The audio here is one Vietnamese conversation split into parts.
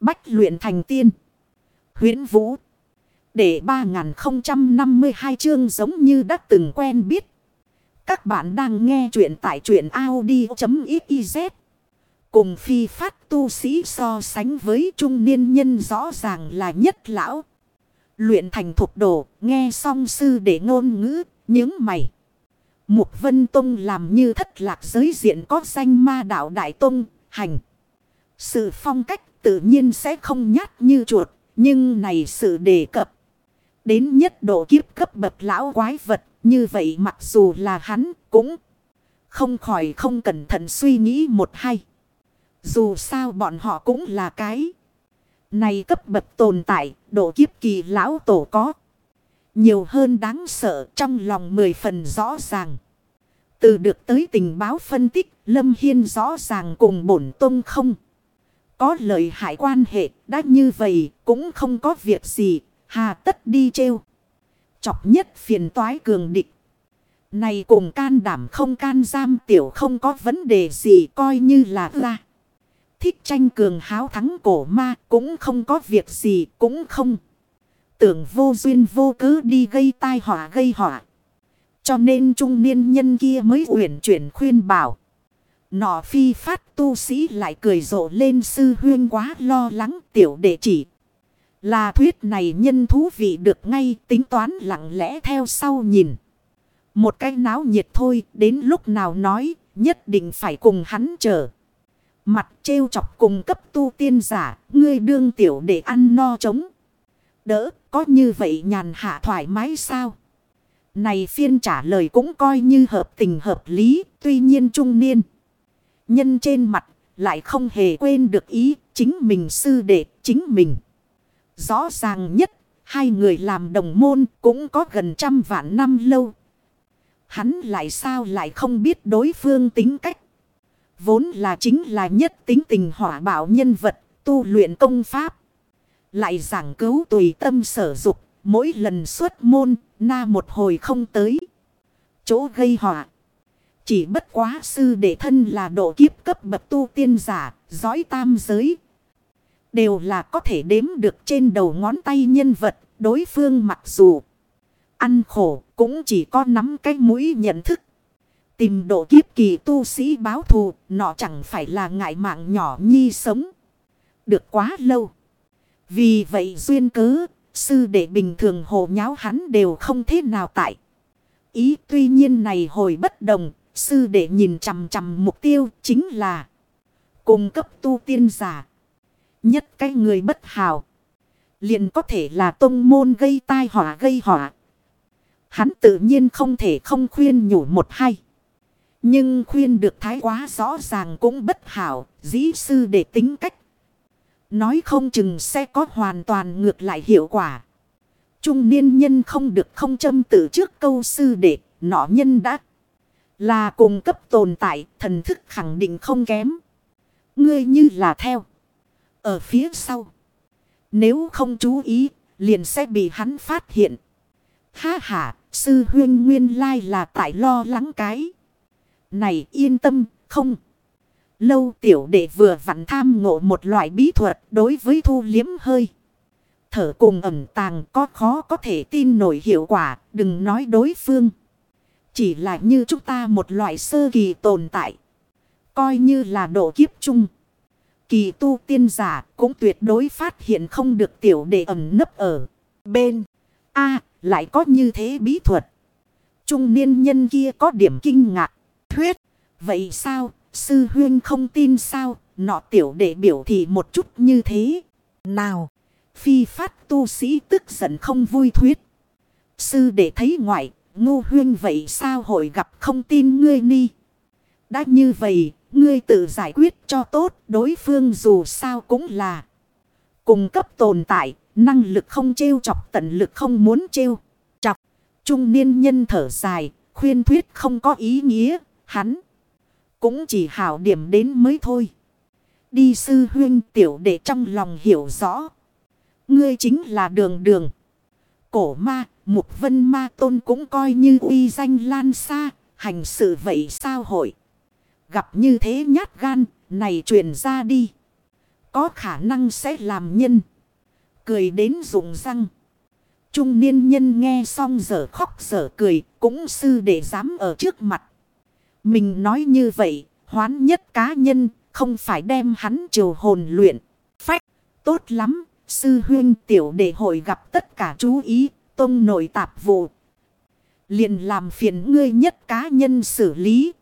Bách luyện thành tiên. huyễn Vũ. Để 3052 chương giống như đã từng quen biết. Các bạn đang nghe truyện tại truyện Audi.xyz. Cùng phi phát tu sĩ so sánh với trung niên nhân rõ ràng là nhất lão. Luyện thành thuộc đồ, nghe song sư để ngôn ngữ, những mày. Mục Vân Tông làm như thất lạc giới diện có danh ma đạo Đại Tông, hành. Sự phong cách tự nhiên sẽ không nhát như chuột, nhưng này sự đề cập. Đến nhất độ kiếp cấp bậc lão quái vật, như vậy mặc dù là hắn cũng không khỏi không cẩn thận suy nghĩ một hay. Dù sao bọn họ cũng là cái. Này cấp bậc tồn tại, độ kiếp kỳ lão tổ có. Nhiều hơn đáng sợ trong lòng mười phần rõ ràng. Từ được tới tình báo phân tích, Lâm Hiên rõ ràng cùng bổn tông không. Có lợi hại quan hệ, đã như vậy cũng không có việc gì, hà tất đi trêu. Chọc nhất phiền toái cường địch. Này cùng can đảm không can giam tiểu không có vấn đề gì coi như là ra. Thích tranh cường háo thắng cổ ma cũng không có việc gì cũng không. Tưởng vô duyên vô cớ đi gây tai họa gây họa. Cho nên trung niên nhân kia mới uyển chuyển khuyên bảo. Nọ phi phát tu sĩ lại cười rộ lên sư huyên quá lo lắng tiểu đệ chỉ. Là thuyết này nhân thú vị được ngay tính toán lặng lẽ theo sau nhìn. Một cái náo nhiệt thôi, đến lúc nào nói, nhất định phải cùng hắn chờ. Mặt trêu chọc cùng cấp tu tiên giả, ngươi đương tiểu để ăn no trống. Đỡ, có như vậy nhàn hạ thoải mái sao? Này phiên trả lời cũng coi như hợp tình hợp lý, tuy nhiên trung niên. Nhân trên mặt, lại không hề quên được ý, chính mình sư đệ, chính mình. Rõ ràng nhất, hai người làm đồng môn cũng có gần trăm vạn năm lâu. Hắn lại sao lại không biết đối phương tính cách. Vốn là chính là nhất tính tình hỏa bảo nhân vật, tu luyện công pháp. Lại giảng cứu tùy tâm sở dục, mỗi lần xuất môn, na một hồi không tới. Chỗ gây họa. Chỉ bất quá sư đệ thân là độ kiếp cấp bậc tu tiên giả, giói tam giới. Đều là có thể đếm được trên đầu ngón tay nhân vật, đối phương mặc dù ăn khổ cũng chỉ có nắm cái mũi nhận thức. Tìm độ kiếp kỳ tu sĩ báo thù, nọ chẳng phải là ngại mạng nhỏ nhi sống. Được quá lâu. Vì vậy duyên cớ, sư đệ bình thường hồ nháo hắn đều không thế nào tại. Ý tuy nhiên này hồi bất đồng, Sư đệ nhìn chằm chằm mục tiêu chính là cung cấp tu tiên giả. Nhất cái người bất hào. Liền có thể là tông môn gây tai họa gây họa. Hắn tự nhiên không thể không khuyên nhủ một hay. Nhưng khuyên được thái quá rõ ràng cũng bất hảo. Dĩ sư để tính cách. Nói không chừng sẽ có hoàn toàn ngược lại hiệu quả. Trung niên nhân không được không châm tự trước câu sư đệ. Nọ nhân đã là cùng cấp tồn tại, thần thức khẳng định không kém. Ngươi như là theo. Ở phía sau. Nếu không chú ý, liền sẽ bị hắn phát hiện. Ha ha, sư huyên nguyên lai là tại lo lắng cái. Này yên tâm, không. Lâu tiểu đệ vừa vặn tham ngộ một loại bí thuật đối với thu liếm hơi. Thở cùng ẩm tàng có khó có thể tin nổi hiệu quả, đừng nói đối phương. Chỉ là như chúng ta một loại sơ kỳ tồn tại. Coi như là độ kiếp chung. Kỳ tu tiên giả cũng tuyệt đối phát hiện không được tiểu đệ ẩm nấp ở bên. a, lại có như thế bí thuật. Trung niên nhân kia có điểm kinh ngạc. Thuyết. Vậy sao? Sư huyên không tin sao? Nọ tiểu đệ biểu thị một chút như thế. Nào. Phi phát tu sĩ tức giận không vui thuyết. Sư đệ thấy ngoại Ngu huyên vậy sao hội gặp không tin ngươi ni. Đã như vậy, ngươi tự giải quyết cho tốt, đối phương dù sao cũng là. Cùng cấp tồn tại, năng lực không trêu chọc tận lực không muốn trêu chọc. Trung niên nhân thở dài, khuyên thuyết không có ý nghĩa, hắn. Cũng chỉ hảo điểm đến mới thôi. Đi sư huyên tiểu để trong lòng hiểu rõ. Ngươi chính là đường đường. Cổ ma, Mục vân ma tôn cũng coi như uy danh lan xa, hành sự vậy sao hội. Gặp như thế nhát gan, này truyền ra đi. Có khả năng sẽ làm nhân. Cười đến rụng răng. Trung niên nhân nghe xong giờ khóc giờ cười. Cũng sư để dám ở trước mặt. Mình nói như vậy. Hoán nhất cá nhân. Không phải đem hắn triều hồn luyện. Phách. Tốt lắm. Sư huyên tiểu đệ hội gặp tất cả chú ý. Tông nội tạp vụ. liền làm phiền ngươi nhất cá nhân xử lý.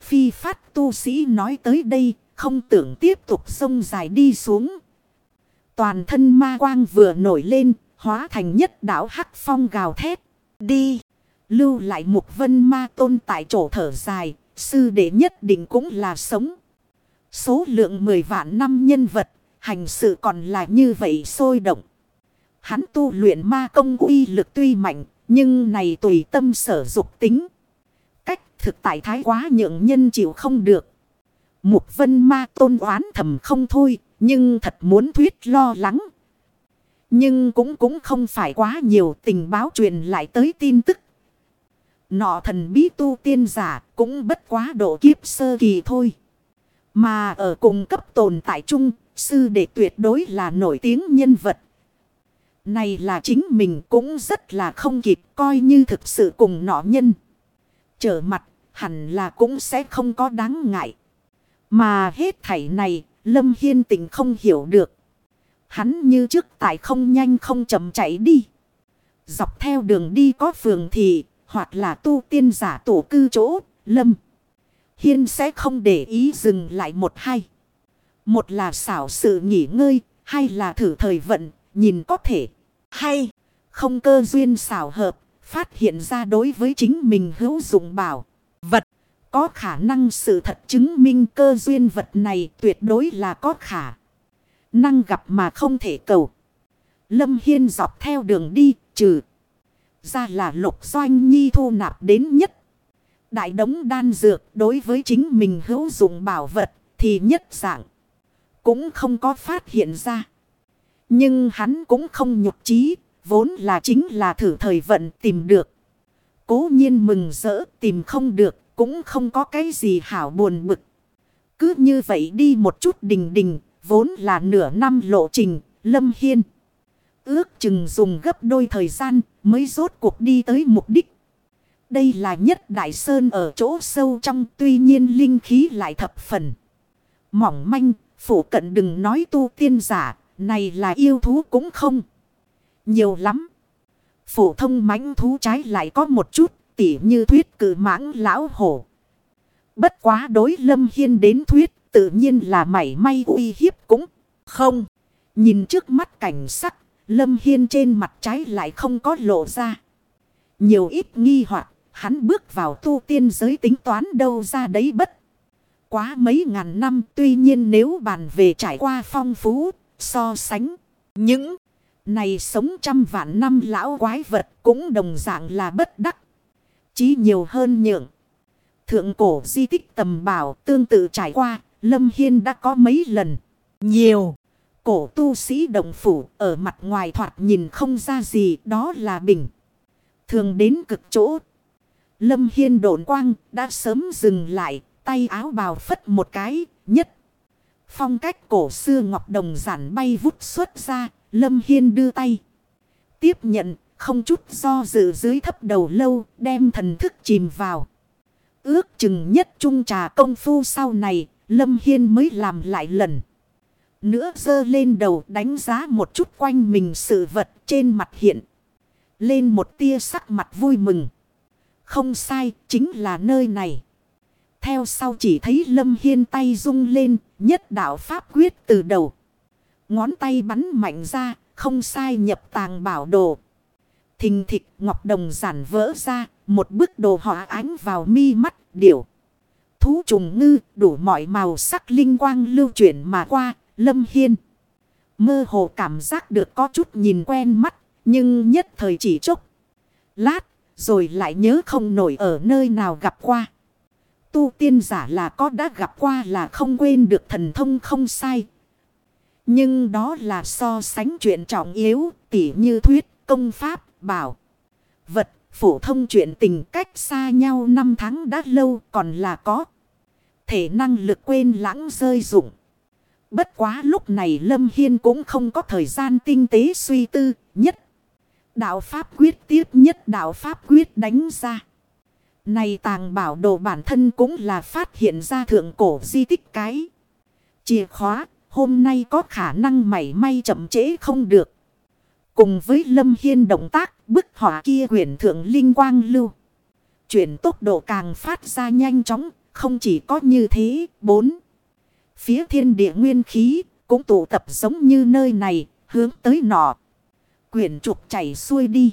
Phi phát tu sĩ nói tới đây. Không tưởng tiếp tục sông dài đi xuống. Toàn thân ma quang vừa nổi lên. Hóa thành nhất đảo hắc phong gào thét. Đi. Lưu lại mục vân ma tôn tại chỗ thở dài. Sư đệ nhất định cũng là sống. Số lượng 10 vạn năm nhân vật. Hành sự còn là như vậy sôi động. Hắn tu luyện ma công uy lực tuy mạnh. Nhưng này tùy tâm sở dục tính. Cách thực tại thái quá nhượng nhân chịu không được. Mục vân ma tôn oán thầm không thôi. Nhưng thật muốn thuyết lo lắng. Nhưng cũng cũng không phải quá nhiều tình báo truyền lại tới tin tức. Nọ thần bí tu tiên giả cũng bất quá độ kiếp sơ kỳ thôi. Mà ở cùng cấp tồn tại chung, sư đệ tuyệt đối là nổi tiếng nhân vật. Này là chính mình cũng rất là không kịp coi như thực sự cùng nọ nhân. Trở mặt hẳn là cũng sẽ không có đáng ngại. Mà hết thảy này, Lâm Hiên tình không hiểu được. Hắn như trước tại không nhanh không chậm chạy đi. Dọc theo đường đi có phường thị, hoặc là tu tiên giả tổ cư chỗ, Lâm. Hiên sẽ không để ý dừng lại một hai. Một là xảo sự nghỉ ngơi, hay là thử thời vận, nhìn có thể. Hay, không cơ duyên xảo hợp, phát hiện ra đối với chính mình hữu dụng bảo. Vật, có khả năng sự thật chứng minh cơ duyên vật này tuyệt đối là có khả. Năng gặp mà không thể cầu. Lâm Hiên dọc theo đường đi, trừ. Ra là lục doanh nhi thu nạp đến nhất. Đại đống đan dược đối với chính mình hữu dụng bảo vật thì nhất dạng. Cũng không có phát hiện ra. Nhưng hắn cũng không nhục trí. Vốn là chính là thử thời vận tìm được. Cố nhiên mừng rỡ tìm không được. Cũng không có cái gì hảo buồn bực. Cứ như vậy đi một chút đình đình. Vốn là nửa năm lộ trình. Lâm Hiên. Ước chừng dùng gấp đôi thời gian mới rốt cuộc đi tới mục đích. Đây là nhất đại sơn ở chỗ sâu trong tuy nhiên linh khí lại thập phần. Mỏng manh, phủ cận đừng nói tu tiên giả, này là yêu thú cũng không. Nhiều lắm. Phổ thông mãnh thú trái lại có một chút, tỉ như thuyết cử mãng lão hổ. Bất quá đối lâm hiên đến thuyết, tự nhiên là mảy may uy hiếp cũng không. Nhìn trước mắt cảnh sắc, lâm hiên trên mặt trái lại không có lộ ra. Nhiều ít nghi hoặc Hắn bước vào tu tiên giới tính toán đâu ra đấy bất. Quá mấy ngàn năm tuy nhiên nếu bàn về trải qua phong phú, so sánh. Những này sống trăm vạn năm lão quái vật cũng đồng dạng là bất đắc. Chí nhiều hơn nhượng. Thượng cổ di tích tầm bảo tương tự trải qua, Lâm Hiên đã có mấy lần. Nhiều. Cổ tu sĩ đồng phủ ở mặt ngoài thoạt nhìn không ra gì đó là bình. Thường đến cực chỗ Lâm Hiên độn quang đã sớm dừng lại, tay áo bào phất một cái, nhất. Phong cách cổ xưa ngọc đồng giản bay vút xuất ra, Lâm Hiên đưa tay. Tiếp nhận, không chút do dự dưới thấp đầu lâu, đem thần thức chìm vào. Ước chừng nhất trung trà công phu sau này, Lâm Hiên mới làm lại lần. Nữa dơ lên đầu đánh giá một chút quanh mình sự vật trên mặt hiện. Lên một tia sắc mặt vui mừng. Không sai, chính là nơi này. Theo sau chỉ thấy Lâm Hiên tay rung lên, nhất đạo pháp quyết từ đầu. Ngón tay bắn mạnh ra, không sai nhập tàng bảo đồ. Thình thịch ngọc đồng giản vỡ ra, một bức đồ họa ánh vào mi mắt, điểu. Thú trùng ngư, đủ mọi màu sắc linh quang lưu chuyển mà qua, Lâm Hiên. Mơ hồ cảm giác được có chút nhìn quen mắt, nhưng nhất thời chỉ chốc. Lát, rồi lại nhớ không nổi ở nơi nào gặp qua. Tu tiên giả là có đã gặp qua là không quên được thần thông không sai. Nhưng đó là so sánh chuyện trọng yếu, tỉ như thuyết, công pháp, bảo. Vật, phổ thông chuyện tình cách xa nhau năm tháng đã lâu còn là có. Thể năng lực quên lãng rơi dụng. Bất quá lúc này Lâm Hiên cũng không có thời gian tinh tế suy tư nhất. Đạo Pháp quyết tiếp nhất đạo Pháp quyết đánh ra. Này tàng bảo đồ bản thân cũng là phát hiện ra thượng cổ di tích cái. Chìa khóa hôm nay có khả năng mảy may chậm trễ không được. Cùng với Lâm Hiên động tác bức họa kia quyển thượng linh quang lưu. Chuyển tốc độ càng phát ra nhanh chóng, không chỉ có như thế, bốn. Phía thiên địa nguyên khí cũng tụ tập giống như nơi này, hướng tới nọ. Quyển trục chảy xuôi đi.